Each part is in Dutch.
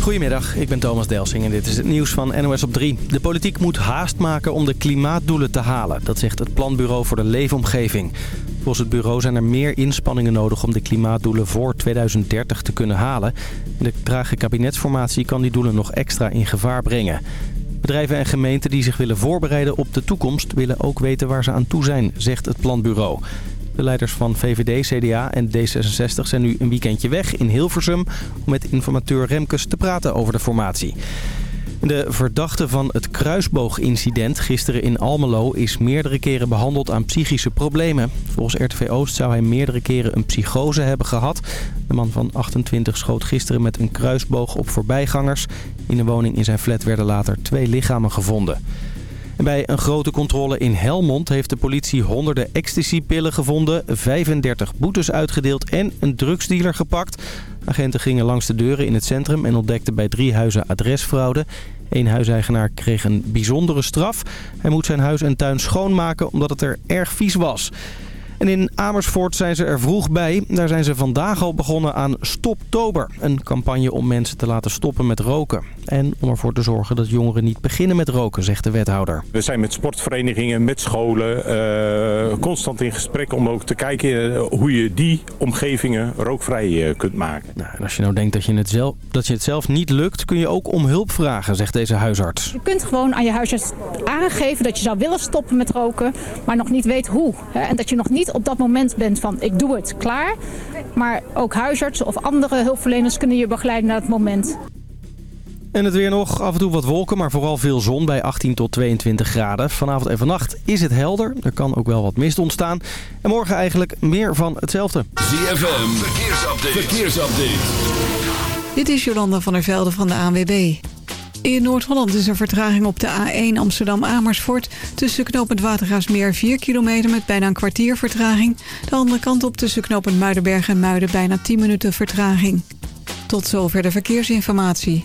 Goedemiddag, ik ben Thomas Delsing en dit is het nieuws van NOS op 3. De politiek moet haast maken om de klimaatdoelen te halen. Dat zegt het Planbureau voor de Leefomgeving. Volgens het bureau zijn er meer inspanningen nodig om de klimaatdoelen voor 2030 te kunnen halen. De trage kabinetsformatie kan die doelen nog extra in gevaar brengen. Bedrijven en gemeenten die zich willen voorbereiden op de toekomst... willen ook weten waar ze aan toe zijn, zegt het planbureau. De leiders van VVD, CDA en D66 zijn nu een weekendje weg in Hilversum... om met informateur Remkes te praten over de formatie. De verdachte van het kruisboogincident gisteren in Almelo is meerdere keren behandeld aan psychische problemen. Volgens RTV Oost zou hij meerdere keren een psychose hebben gehad. De man van 28 schoot gisteren met een kruisboog op voorbijgangers. In een woning in zijn flat werden later twee lichamen gevonden. Bij een grote controle in Helmond heeft de politie honderden ecstasypillen gevonden, 35 boetes uitgedeeld en een drugsdealer gepakt. Agenten gingen langs de deuren in het centrum en ontdekten bij drie huizen adresfraude. Eén huiseigenaar kreeg een bijzondere straf. Hij moet zijn huis en tuin schoonmaken omdat het er erg vies was. En in Amersfoort zijn ze er vroeg bij. Daar zijn ze vandaag al begonnen aan Stoptober. Een campagne om mensen te laten stoppen met roken. En om ervoor te zorgen dat jongeren niet beginnen met roken, zegt de wethouder. We zijn met sportverenigingen, met scholen, uh, constant in gesprek om ook te kijken eh, hoe je die omgevingen rookvrij uh, kunt maken. Nou, en als je nou denkt dat je, het zelf, dat je het zelf niet lukt, kun je ook om hulp vragen, zegt deze huisarts. Je kunt gewoon aan je huisarts aangeven dat je zou willen stoppen met roken, maar nog niet weet hoe. Hè? En dat je nog niet op dat moment bent van ik doe het, klaar. Maar ook huisartsen of andere hulpverleners kunnen je begeleiden naar het moment. En het weer nog. Af en toe wat wolken, maar vooral veel zon bij 18 tot 22 graden. Vanavond en vannacht is het helder. Er kan ook wel wat mist ontstaan. En morgen eigenlijk meer van hetzelfde. ZFM, verkeersupdate. verkeersupdate. Dit is Jolanda van der Velde van de ANWB. In Noord-Holland is er vertraging op de A1 Amsterdam-Amersfoort... tussen knooppunt Watergaasmeer 4 kilometer met bijna een kwartier vertraging. De andere kant op tussen knooppunt Muidenberg en Muiden bijna 10 minuten vertraging. Tot zover de verkeersinformatie.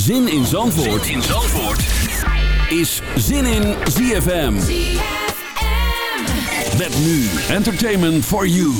Zin in Zandvoort, zin in Zandvoort. is Zin in ZFM. ZFM. Met nu Entertainment for You.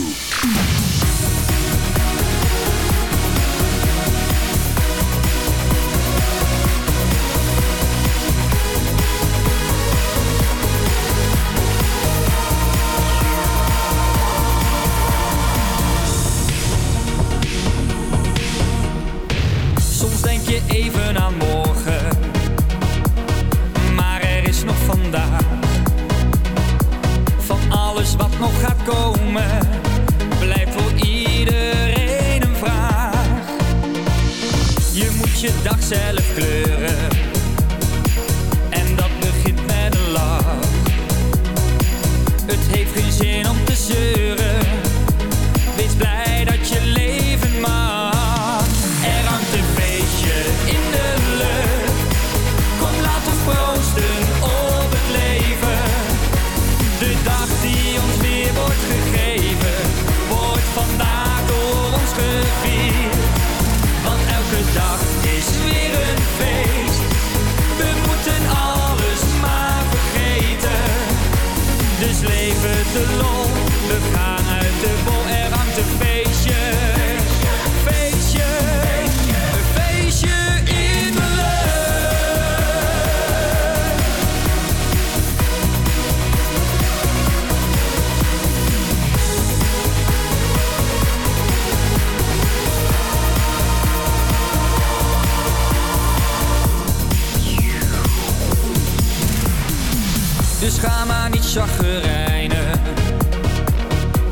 chagrijnen.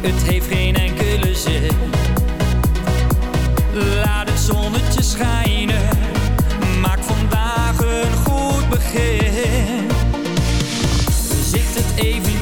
Het heeft geen enkele zin. Laat het zonnetje schijnen. Maak vandaag een goed begin. Zicht het even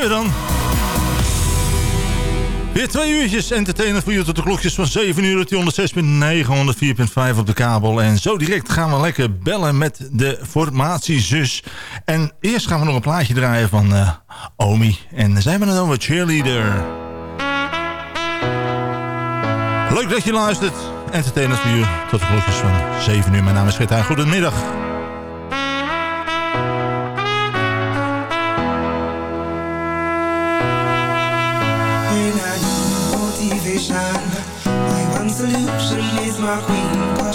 we dan. Weer twee uurtjes entertainen voor je tot de klokjes van 7 uur. op die 106.9, 104.5 op de kabel. En zo direct gaan we lekker bellen met de formatiezus. En eerst gaan we nog een plaatje draaien van eh, Omi. En dan zijn we dan cheerleader. Leuk dat je luistert. Entertainment voor u tot de klokjes van 7 uur. Mijn naam is Gert Goedemiddag.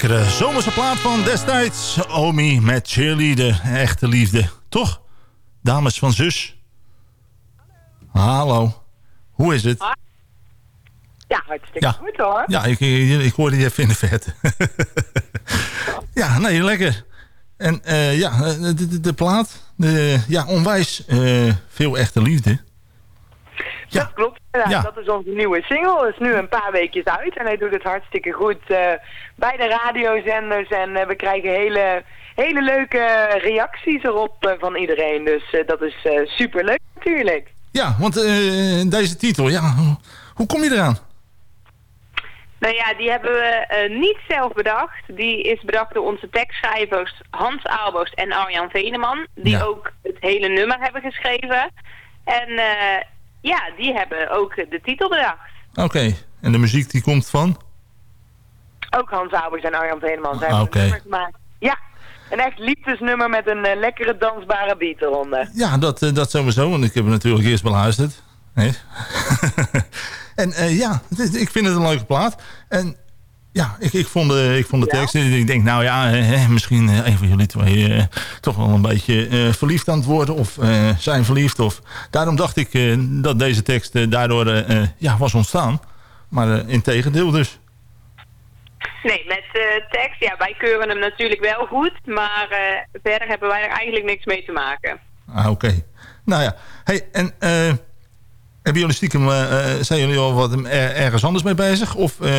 Lekkere zomerse plaat van destijds. Omi met cheerleader. Echte liefde. Toch? Dames van zus. Hallo. Hoe is het? Ja, hartstikke Ja. goed hoor. Ja, ik, ik, ik hoorde je even in de verte. ja, nee, lekker. En eh, ja, de, de, de plaat. De, ja, onwijs eh, veel echte liefde. Dat klopt. Ja, Ja. Dat is onze nieuwe single. Is nu een paar weekjes uit en hij doet het hartstikke goed eh, bij de radiozenders. En eh, we krijgen hele, hele leuke reacties erop eh, van iedereen. Dus eh, dat is eh super leuk natuurlijk. Ja, want eh, deze titel, ja, hoe kom je eraan? Nou ja, die hebben we eh, niet zelf bedacht. Die is bedacht door onze tekstschrijvers Hans Aalborst en Arjan Veneman. Die Ja. ook het hele nummer hebben geschreven. En eh, ja, die hebben ook de titel bedacht. Oké, en de muziek die komt van? Ook Hans Aalborst en Arjan Veneman. Zij Ah, hebben nummer gemaakt. Ja, een echt liefdesnummer met een eh, lekkere dansbare beat eronder. Ja, dat, dat sowieso, want ik heb het natuurlijk eerst beluisterd. Nee. en eh, ja, ik vind het een leuke plaat. En ja, ik, ik vond de, ik vond de tekst, en ik denk nou ja, eh, misschien eh, een van jullie twee eh, toch wel een beetje eh, verliefd aan het worden. Of eh, zijn verliefd. Of, daarom dacht ik eh, dat deze tekst eh, daardoor eh, eh, ja, was ontstaan. Maar eh, in tegendeel dus. Nee, met eh, tekst, ja, wij keuren hem natuurlijk wel goed. Maar eh, verder hebben wij er eigenlijk niks mee te maken. Ah, oké. Nou ja, hey, en eh, hebben jullie stiekem, eh, eh, zijn jullie al wat er- ergens anders mee bezig? Of eh,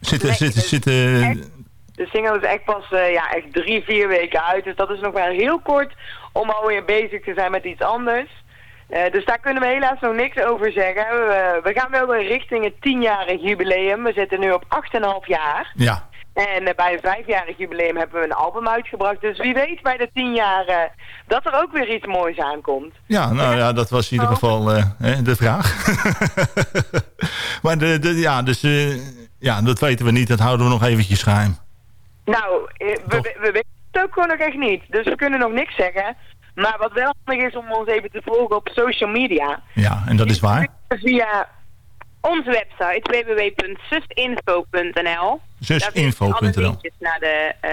zitten, Nee, zitten, zitten... echt- De single is echt pas eh, ja, echt drie, vier weken uit. Dus dat is nog wel heel kort om alweer bezig te zijn met iets anders. Eh, dus daar kunnen we helaas nog niks over zeggen. We, we gaan wel weer richting het tienjarig jubileum. We zitten nu op 8,5 jaar. Ja, En eh, bij een vijfjarig jubileum hebben we een album uitgebracht. Dus wie weet bij de tien jaar eh, dat er ook weer iets moois aankomt. ja, nou ja, dat was in ieder geval eh, de vraag. maar de, de, ja, dus, ja, dat weten we niet. Dat houden we nog eventjes geheim. Nou, we, we weten het ook gewoon nog echt niet. Dus we kunnen nog niks zeggen. Maar wat wel handig is om ons even te volgen op social media. Ja, en dat is waar. Via onze website www.susinfo.nl linkjes naar de, eh,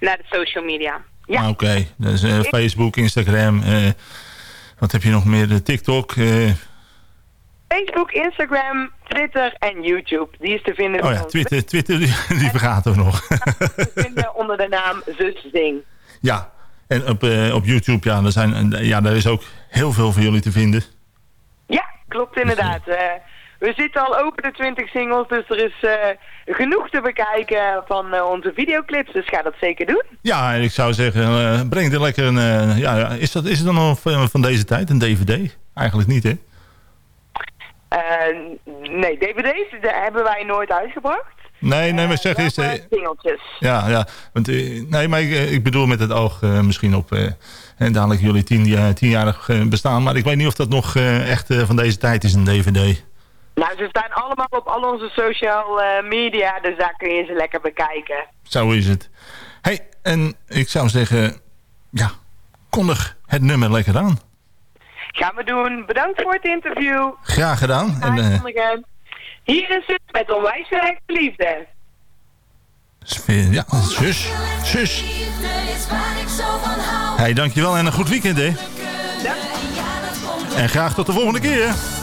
naar de social media. Ja, Ah, Oké, dus eh, Facebook, Instagram, eh, wat heb je nog meer? De TikTok. eh, Facebook, Instagram, Twitter en YouTube. Die is te vinden, oh ja, Twitter, Twitter die, die vergaten we nog. te vinden onder de naam Zus Zing. Ja, en op, op YouTube, ja, daar, zijn, ja, daar is ook heel veel van jullie te vinden. Ja, klopt inderdaad. Eh, we zitten al over de 20 singles, dus er is eh, genoeg te bekijken van eh, onze videoclips. Dus ga dat zeker doen. Ja, en ik zou zeggen, eh, breng er lekker een... ja, is, dat, is het dan nog van, deze tijd, een DVD? Eigenlijk niet, hè? Nee, dvd's hebben wij nooit uitgebracht. Nee, nee, maar zeg eens... singeltjes. ja, ja, want, nee, maar ik, ik bedoel met het oog misschien op... en dadelijk jullie tien, jaar- tienjarig bestaan. Maar ik weet niet of dat nog echt van deze tijd is, een DVD. Nou, ze staan allemaal op al onze social eh, media, dus daar kun je ze lekker bekijken. Zo is het. hey, en ik zou zeggen... Ja, kondig het nummer lekker aan. Gaan we doen. Bedankt voor het interview. Graag gedaan. En, eh. Hier is het met onwijs echte liefde. ja, zus, zus. Hey, dankjewel en een goed weekend, hè. En graag tot de volgende keer.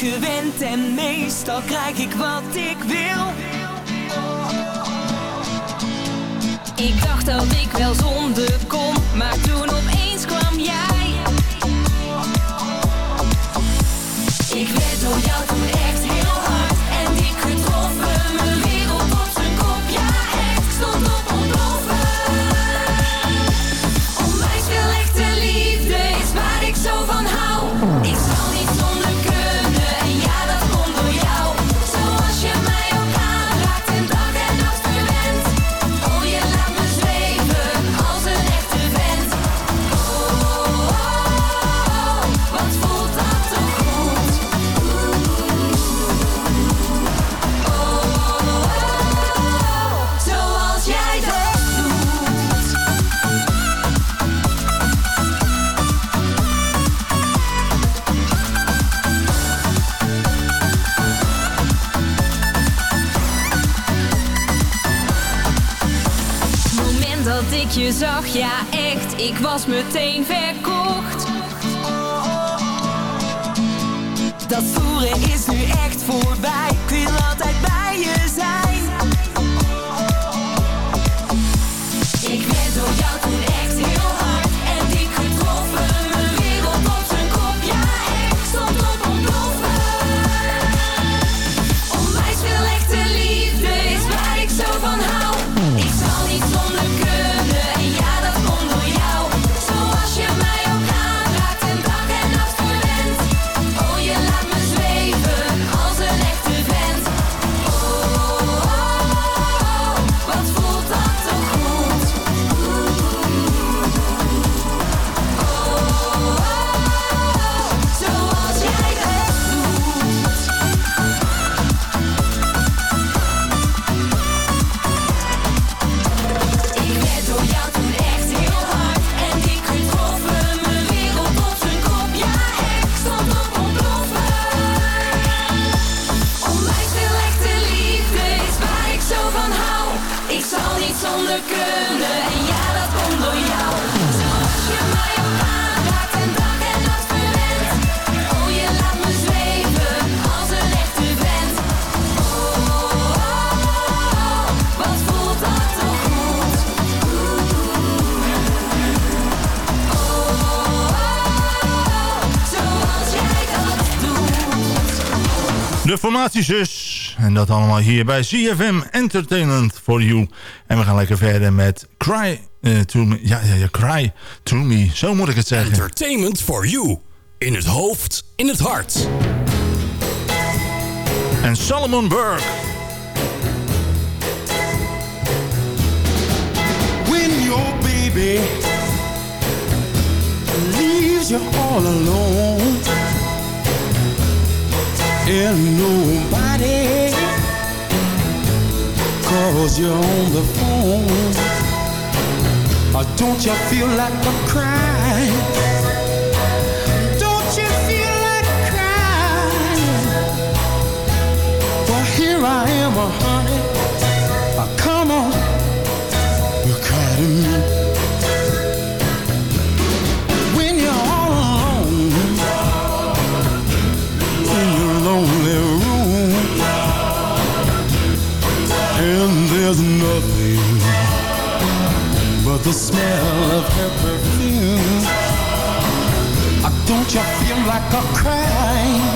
Gewend en meestal krijg ik wat ik wil. Ik dacht dat ik wel zonder kon, maar toen opeens kwam jij. Ik werd door jou toen je zag, ja echt, ik was meteen verkocht. Dat voeren is nu echt voorbij. Ik wil altijd bij je zijn. En dat allemaal hier bij CFM Entertainment for You. En we gaan lekker verder met Cry eh, to Me. Ja, ja, ja, Cry to Me. Zo moet ik het zeggen. Entertainment for you. In het hoofd, in het hart. En Solomon Burke. when your baby leaves you all alone and nobody. Calls you on the phone. Or don't you feel like a crying don't you feel like crying well here I am honey there's nothing but the smell of her perfume. Don't you feel like a crying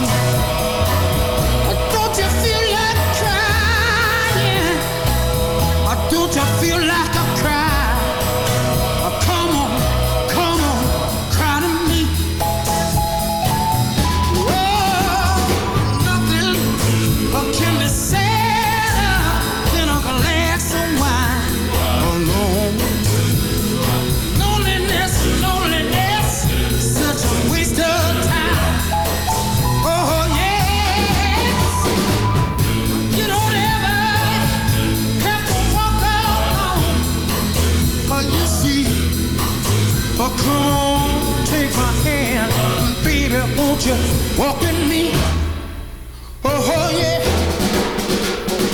walk with me? Oh, oh yeah.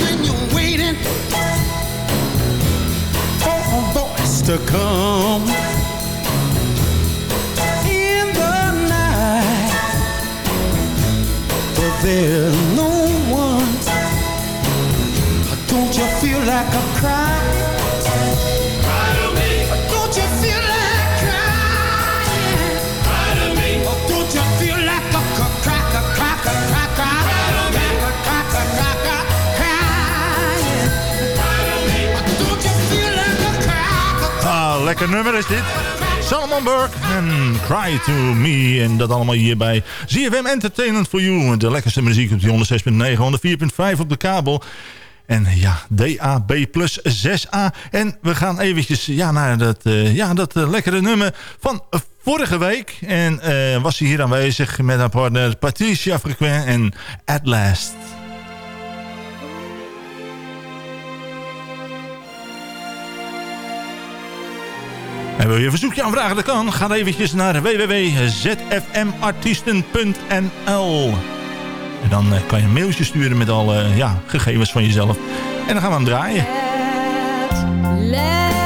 When you're waiting for a voice to come in the night, but there's no one. Don't you feel like a cry? Lekker nummer is dit. Solomon Burke en Cry to Me. En dat allemaal hier bij ZFM Entertainment for You. De lekkerste muziek op die 106.9, 104.5 op de kabel. En ja, DAB plus 6A. En we gaan eventjes ja, naar dat, eh, ja, dat eh, lekkere nummer van vorige week. En eh, was hij hier aanwezig met haar partner Patricia Frequent en At Last. En wil je een verzoekje aanvragen? Dat kan. Ga eventjes naar www.zfmartiesten.nl En dan eh, kan je een mailtje sturen met alle ja, gegevens van jezelf. En dan gaan we hem draaien. last.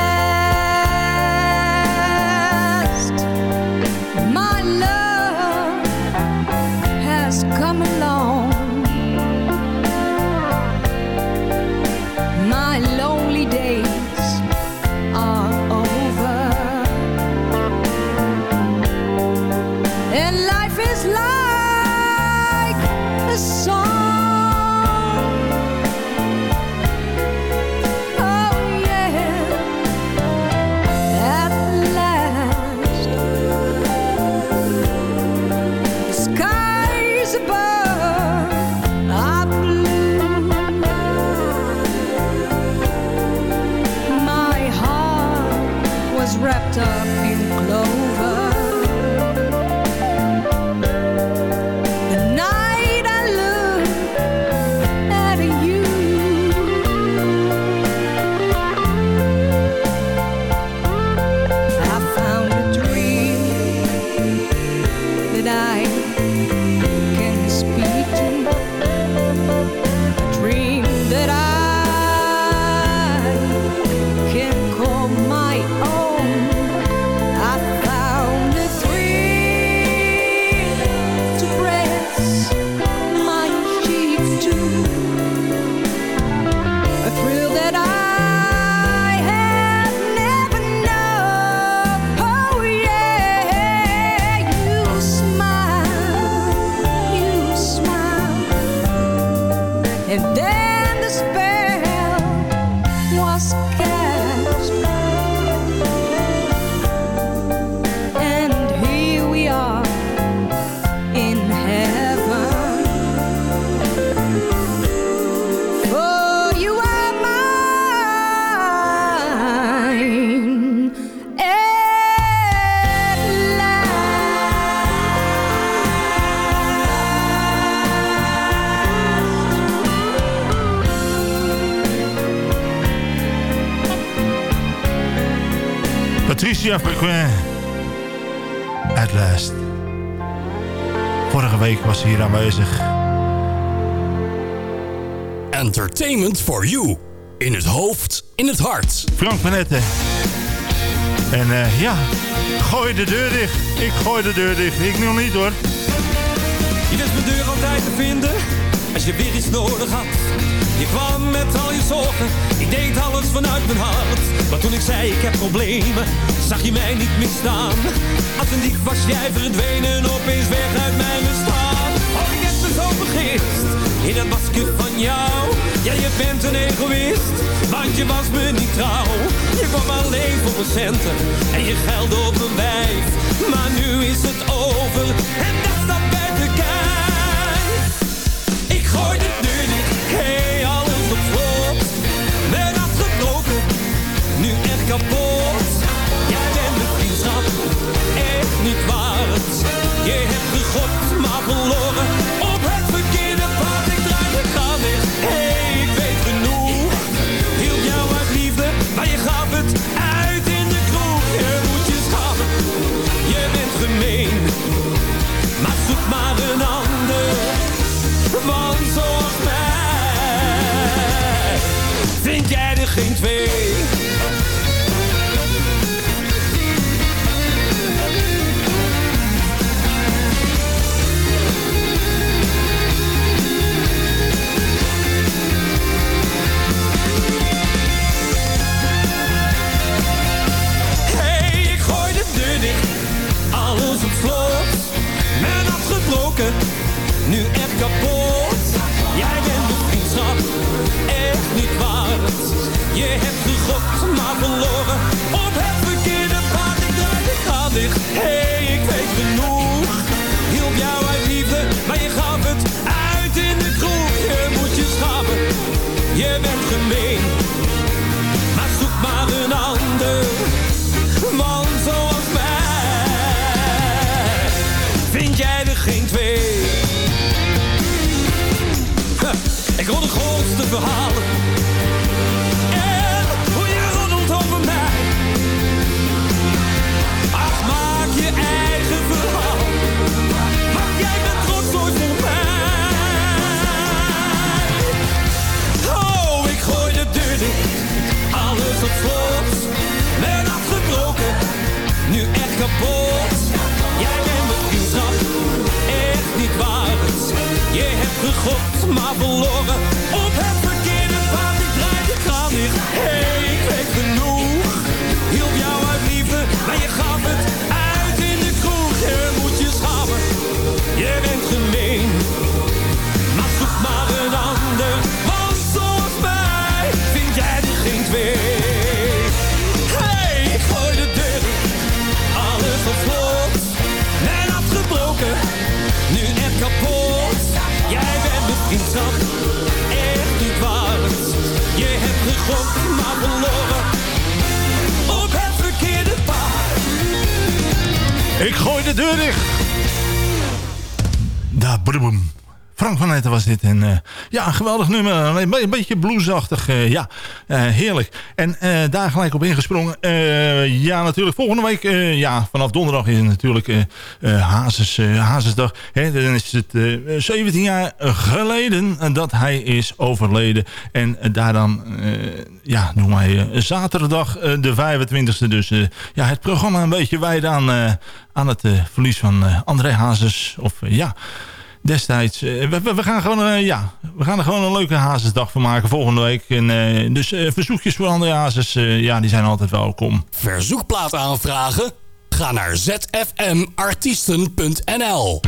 Wrapped up in clover. Frequin. At last. Vorige week was ze hier aanwezig. Entertainment for you. In het hoofd, in het hart. Frank Manette. En eh, ja, gooi de deur dicht. Ik gooi de deur dicht. Ik nog niet hoor. Je wist mijn deur altijd te vinden als je weer iets nodig had. Je kwam met al je zorgen, ik deed alles vanuit mijn hart. Maar toen ik zei ik heb problemen, zag je mij niet meer staan. Als een dief was jij verdwenen, opeens weg uit mijn bestaan. Oh, ik heb me zo vergist, in dat masker van jou. Ja, je bent een egoïst, want je was me niet trouw. Je kwam alleen voor mijn centen en je geld op mijn wijf. Maar nu is het over en dat Op het verkeerde pad, ik draai de kraan dicht. Hey, ik weet genoeg. Hielp jou uit liefde, maar je gaf het uit in de kroeg. Je moet je schamen, je bent gemeen. Maar zoek maar een ander. Want zoals mij vind jij er geen twee. Ik hoor de grootste verhalen. Verloren. Ik gooi de deur dicht. Da boem. Frank van Etten was dit. En eh, ja, geweldig nummer. Een, een beetje bluesachtig. eh, ja, eh, heerlijk. En daar gelijk op ingesprongen. Ja, natuurlijk. Volgende week, ja, vanaf donderdag is het natuurlijk Hazes, Hazesdag. Hè, dan is het eh, 17 jaar geleden dat hij is overleden. En daar dan, ja, noem maar zaterdag de 25e. Dus ja, het programma een beetje wijden aan, aan het verlies van André Hazes. Of ja destijds. eh, we, we- we gaan gewoon, eh, ja, we gaan er gewoon een leuke Hazesdag van maken volgende week. En, eh, dus verzoekjes voor André Hazes, ja, die zijn altijd welkom. Verzoekplaat aanvragen? Ga naar zfmartiesten.nl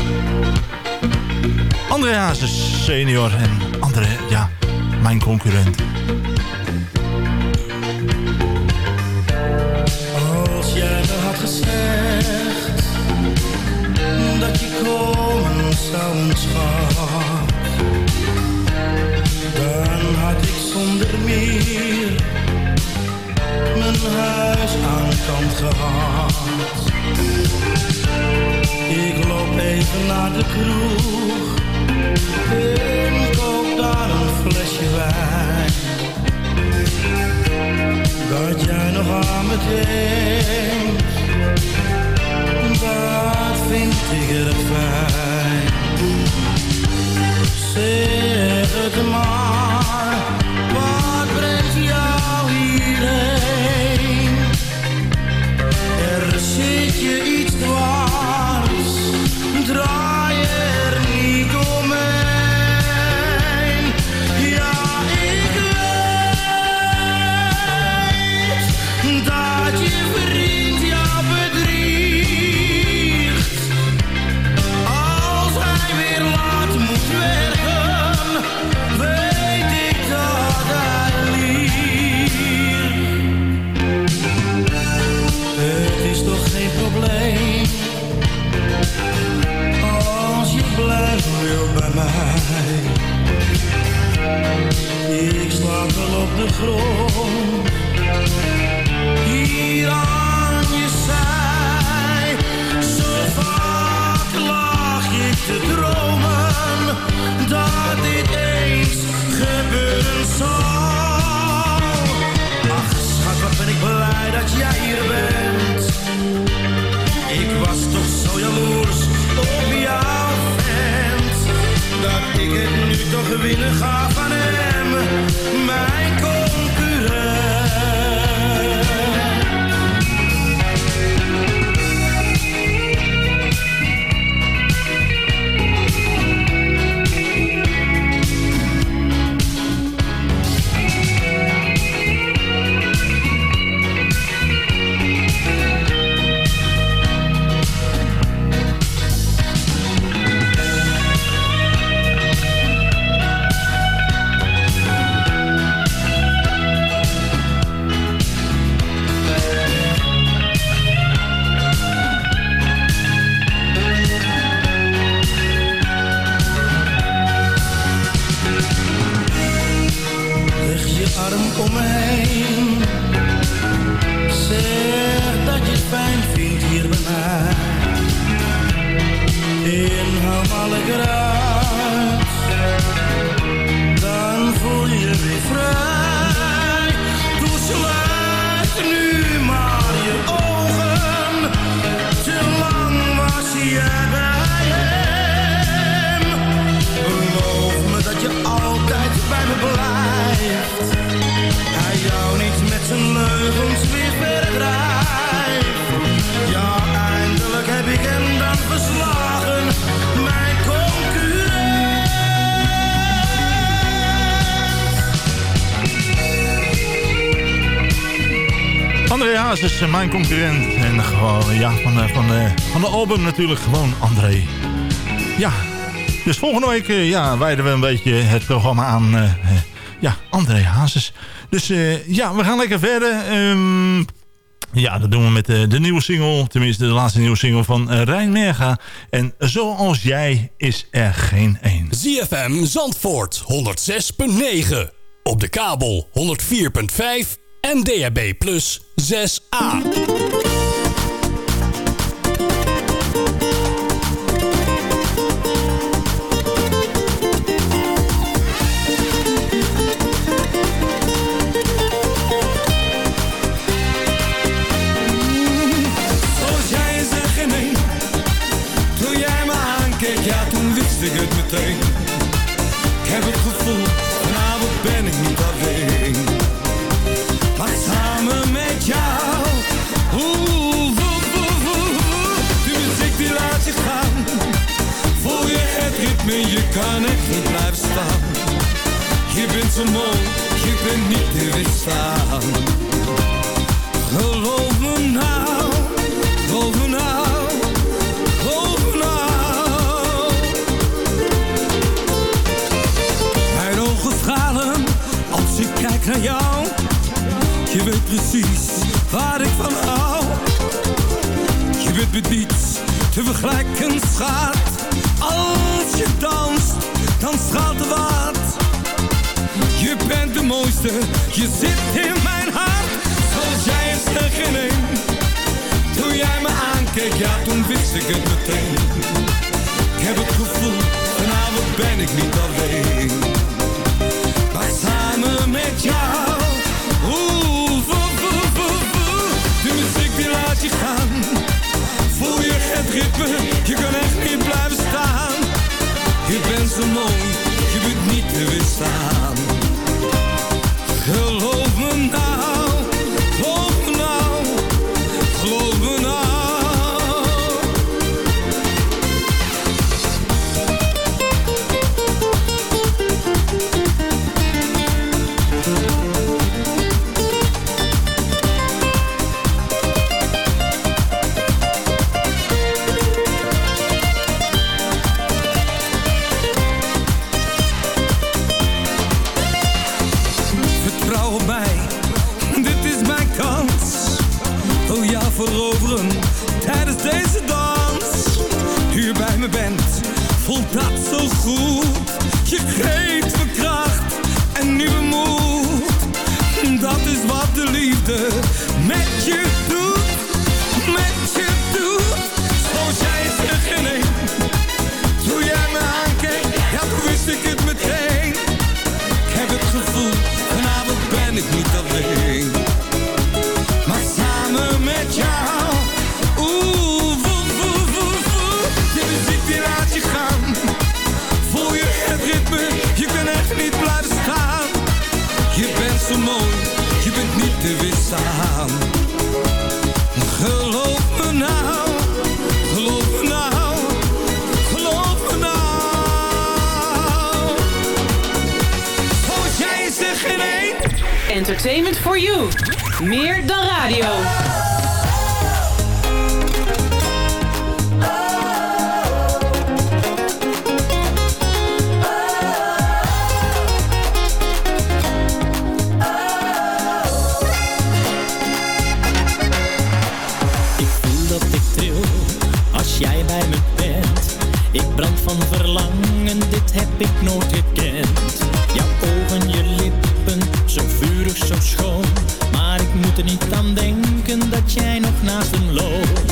André Hazes senior en André, ja, mijn concurrent. Dan had ik zonder meer mijn huis aan kant gehad. Ik loop even naar de kroeg en koop daar een flesje wijn. Dat jij nog aan me denkt Vind ik het fijn. Zeg het maar, wat brengt jou hierheen? Er zit je wel André Haas is eh, mijn concurrent. En gewoon, ja, van, eh, van, eh, van de album natuurlijk gewoon André. Ja, dus volgende week eh, ja, wijden we een beetje het programma aan eh, eh, ja, André Hazes. Dus eh, ja, we gaan lekker verder. Ehm, ja, dat doen we met eh, de nieuwe single. Tenminste, de laatste nieuwe single van eh, Rijn Merga. En Zoals Jij is er geen één. ZFM Zandvoort 106.9. Op de kabel 104.5 en DHB Plus 6A. Zoals jij is er geen een. Toen jij me aankeek, ja toen wist ik het meteen. Je bent niet te weerstaan. Geloof me nou, geloof me nou, geloof me nou. Mijn ogen stralen als ik kijk naar jou. Je weet precies waar ik van hou. Je bent met niets te vergelijken, schat. Als je danst, dan straalt de wat. Je bent de mooiste, je zit in mijn hart. Zoals jij is er geen een. Toen jij me aankeek, ja toen wist ik het meteen. Ik heb het gevoel, vanavond ben ik niet alleen. Maar samen met jou, oeh, voe, voe, voe, voe. De muziek die laat je gaan. Voel je het ritme, je kan echt niet blijven staan. Je bent zo mooi, je bent niet te weerstaan. Geloof me nou, entertainment for you. Meer dan radio. jij bij me bent. Ik brand van verlangen, dit heb ik nooit gekend. Maar ik moet er niet aan denken dat jij nog naast hem loopt.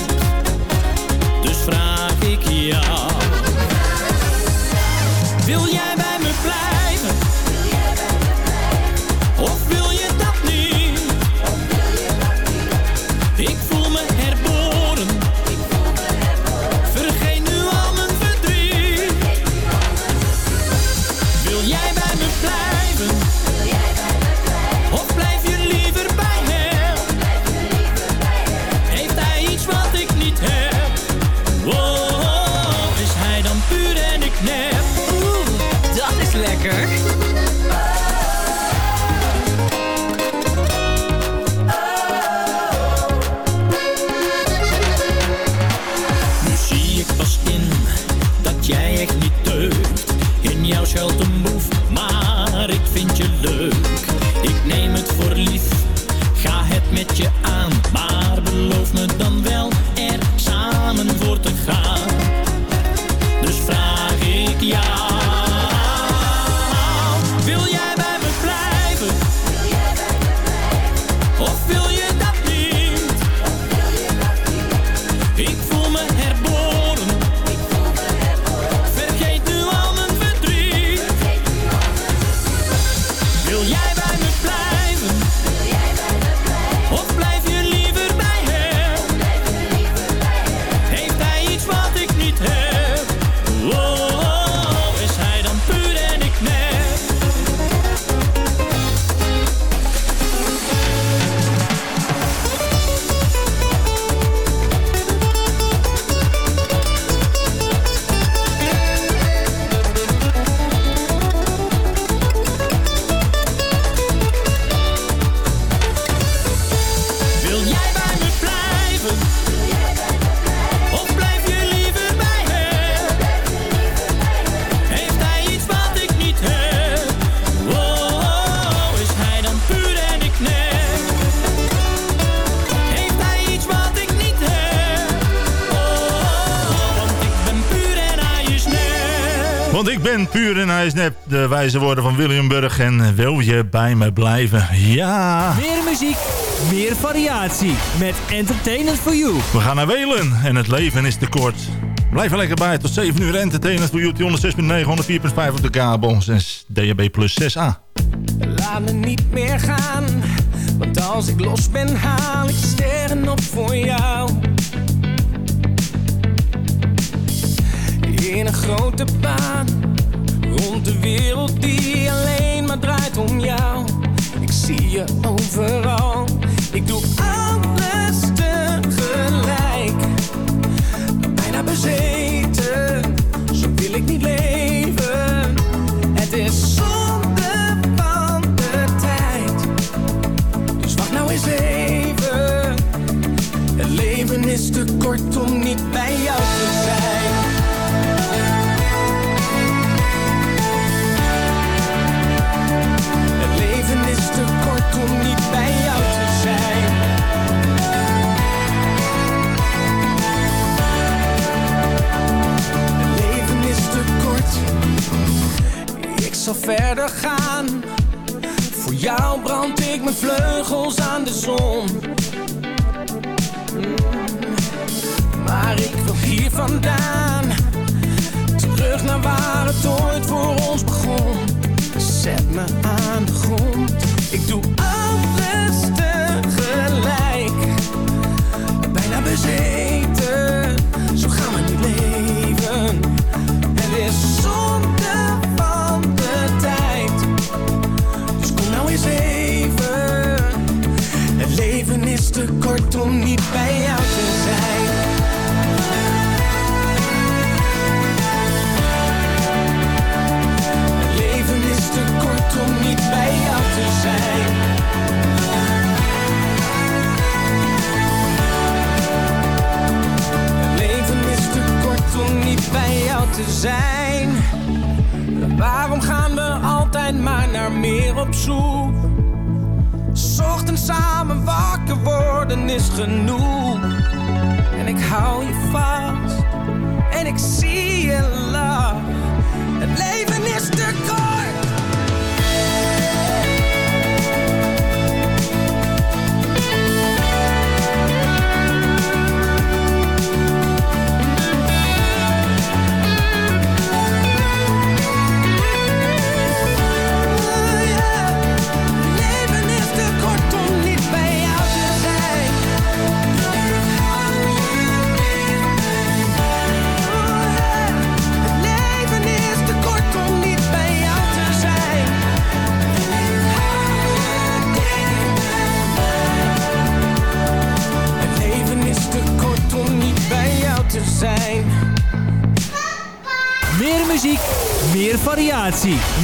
En puur en hij is nep. De wijze woorden van William Burg. En eh, wil je bij me blijven? Ja. Meer muziek, meer variatie. Met Entertainment for You. We gaan naar Welen. En het leven is te kort. Blijf er lekker bij. Tot 7 uur Entertainment for You. 106.9, 104.5 op de kabel. En DAB plus 6a. Laat me niet meer gaan. Want als ik los ben haal ik sterren op voor jou. in een grote baan Rond de wereld die alleen maar draait om jou. Ik zie je overal. Ik doe alles.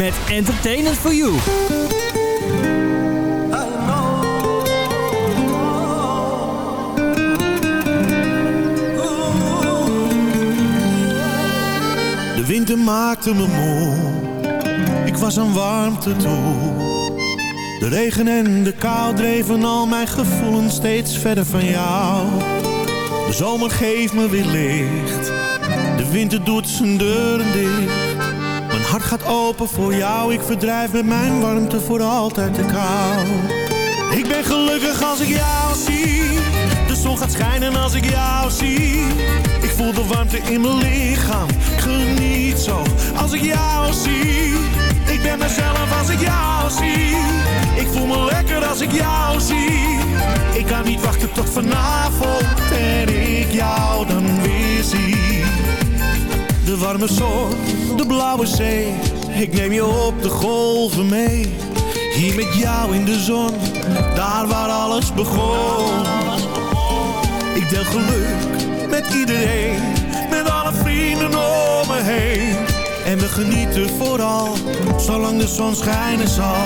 Met Entertainment for You. De winter maakte me moe, ik was aan warmte toe. De regen en de kou dreven al mijn gevoelens steeds verder van jou. De zomer geeft me weer licht, de winter doet zijn deuren dicht. Hart gaat open voor jou, ik verdrijf met mijn warmte voor altijd de kou. Ik ben gelukkig als ik jou zie, de zon gaat schijnen als ik jou zie. Ik voel de warmte in mijn lichaam, geniet zo als ik jou zie. Ik ben mezelf als ik jou zie. Ik voel me lekker als ik jou zie. Ik kan niet wachten tot vanavond en ik jou dan weer zie. De warme zon, de blauwe zee. Ik neem je op de golven mee. Hier met jou in de zon, daar waar alles begon. Ik deel geluk met iedereen, met alle vrienden om me heen. En we genieten vooral, zolang de zon schijnen zal.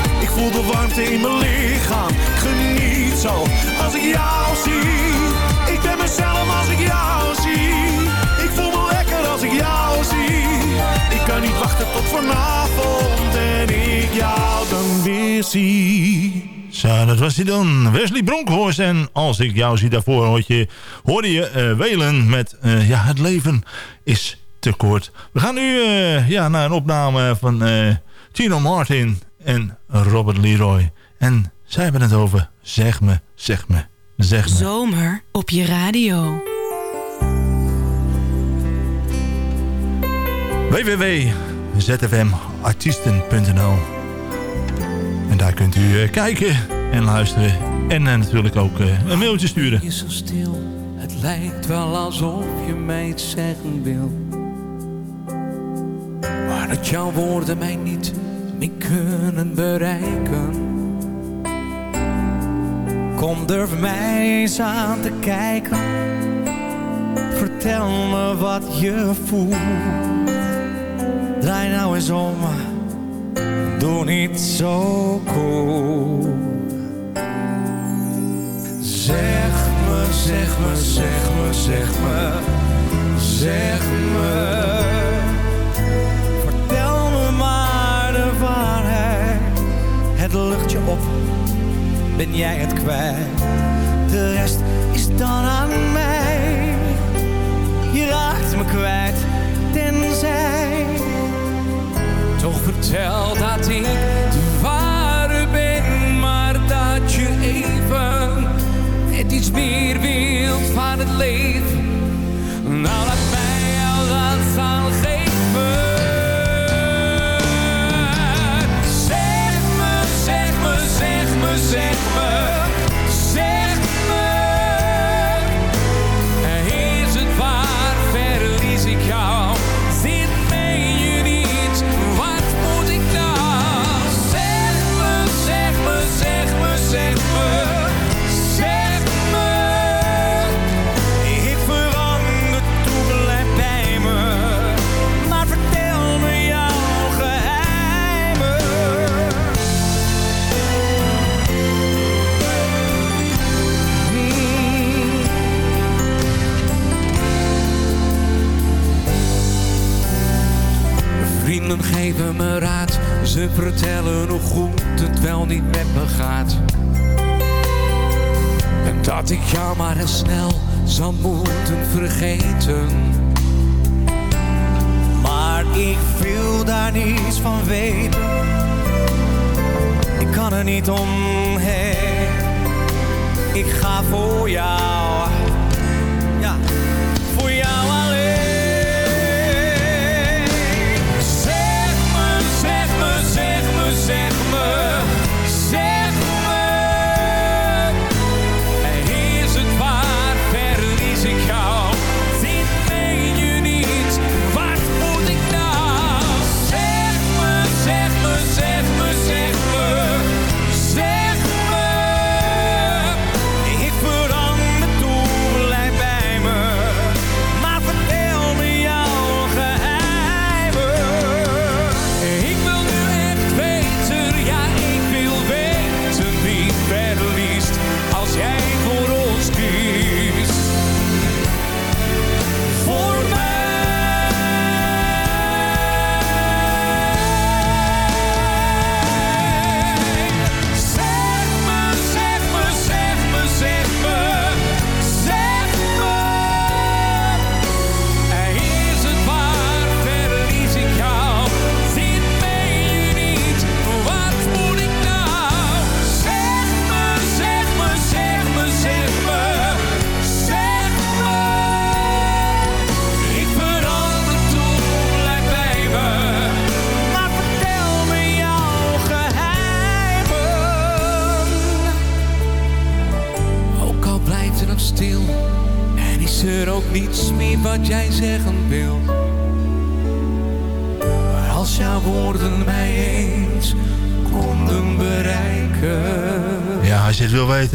Voel de warmte in mijn lichaam. Geniet zo als ik jou zie. Ik ben mezelf als ik jou zie. Ik voel me lekker als ik jou zie. Ik kan niet wachten tot vanavond en ik jou dan weer zie. Zo, dat was hij dan. Wesley Bronkhorst. En als ik jou zie daarvoor, hoor je, hoorde je eh, Welen met... eh, ja, het leven is te kort. We gaan nu eh, ja, naar een opname van eh, Tino Martin en Robert Leroy. En zij hebben het over Zeg me, zeg me, zeg me. Zomer op je radio. www.zfmartiesten.nl En daar kunt u eh, kijken en luisteren. En eh, natuurlijk ook eh, een mailtje sturen. is zo stil, het lijkt wel alsof je mij iets zeggen wil. Maar dat jouw woorden mij niet meer kunnen bereiken. Kom, durf mij eens aan te kijken. Vertel me wat je voelt. Draai nou eens om, doe niet zo cool. Zeg me, zeg me, zeg me, zeg me, zeg me. Het lucht je op, ben jij het kwijt. De rest is dan aan mij. Je raakt me kwijt, tenzij. Toch vertel dat ik de ware ben, maar dat je even net iets meer wilt van het leven. Nou, laat mij jou dat geven.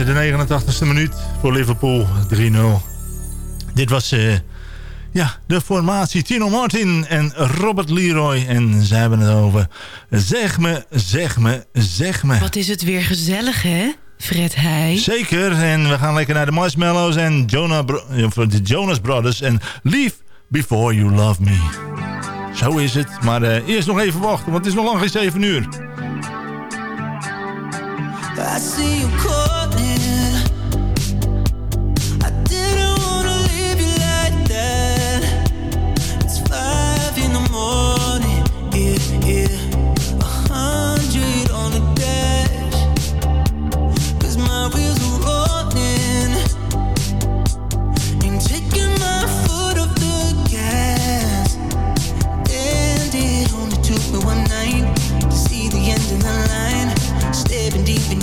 De 89ste minuut voor Liverpool 3-0. Dit was eh, ja, de formatie Tino Martin en Robert Leroy. En zij hebben het over zeg me, zeg me, zeg me. Wat is het weer gezellig, hè? Fred Heij. Zeker, en we gaan lekker naar de Marshmallows en Jonah Bro- of de Jonas Brothers en Leave Before You Love Me. Zo is het, maar eh, eerst nog even wachten, want het is nog lang geen 7 uur. I see you caught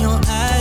your eyes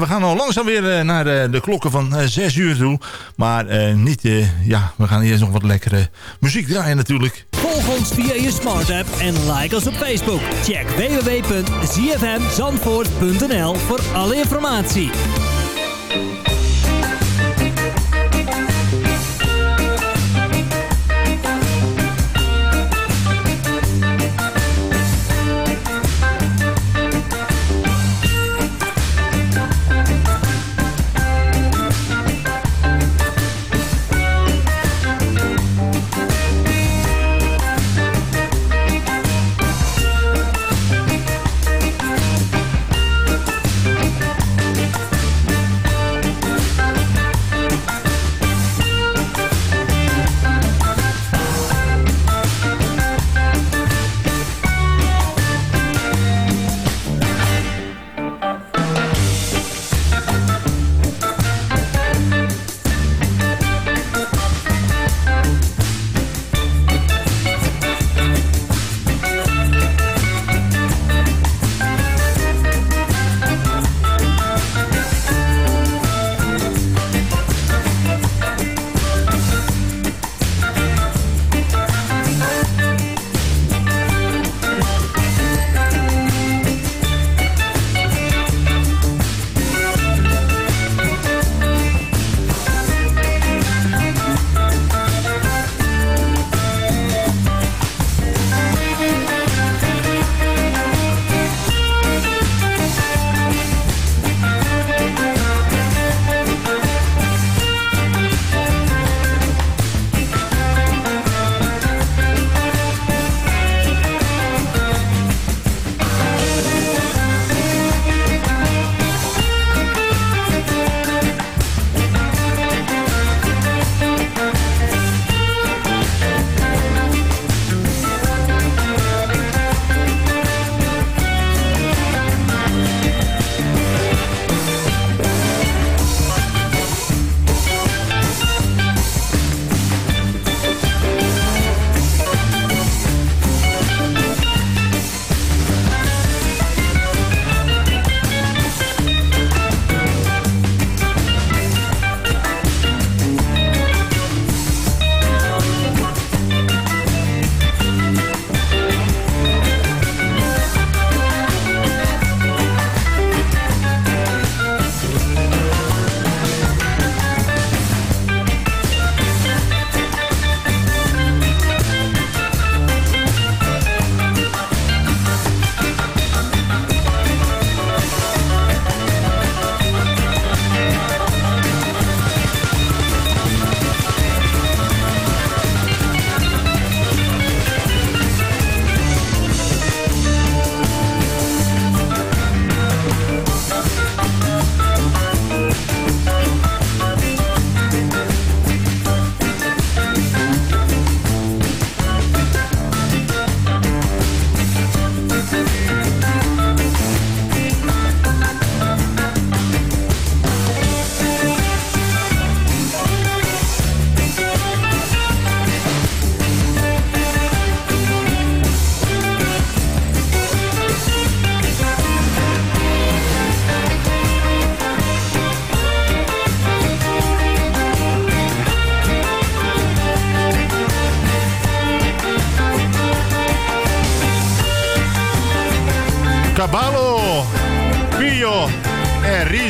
We gaan al langzaam weer eh, naar eh, de klokken van eh, 6 uur toe. Maar niet, ja, we gaan eerst nog wat lekkere muziek draaien natuurlijk. Volg ons via je smart app en like ons op Facebook. Check www.zfmzandvoort.nl voor alle informatie.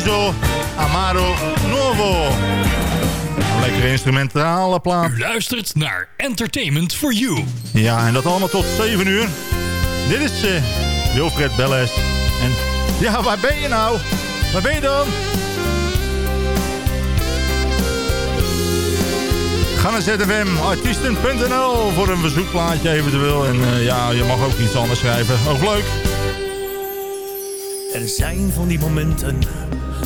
En Riso Amaro Novo. Een lekkere instrumentale plaat. U luistert naar Entertainment for You. Ja, en dat allemaal tot 7 uur. Dit is eh Wilfred Belles. En ja, waar ben je nou? Waar ben je dan? Ga naar zfmartiesten.nl voor een verzoekplaatje eventueel. En eh, ja, je mag ook iets anders schrijven. Ook leuk. Er zijn van die momenten,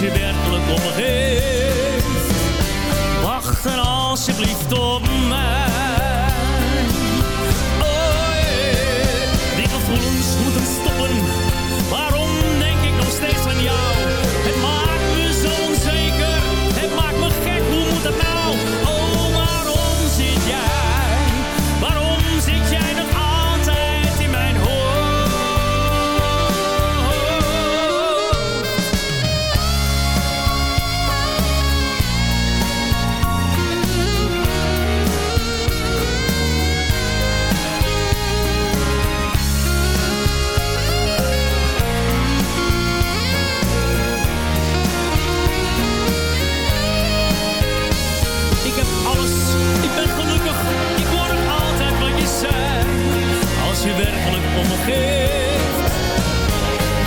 Je werkelijk om me geeft, wacht dan alsjeblieft op me geeft,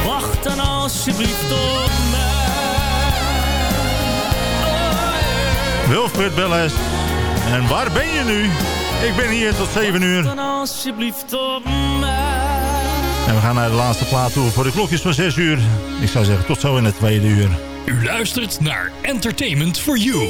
wacht dan alsjeblieft op mij. Wilfred Belles. En waar ben je nu? Ik ben hier tot 7 uur. Dan alsjeblieft op mij. En we gaan naar de laatste plaat toe voor de klokjes van 6 uur. Ik zou zeggen, tot zo in het tweede uur. U luistert naar Entertainment for. You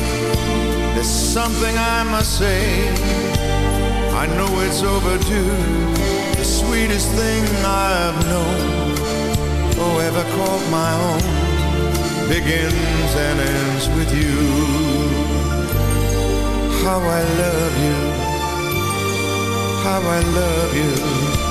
there's something I must say. I know it's overdue, the sweetest thing I've known. Oh, forever called my own begins and ends with you. How I love you, how I love you.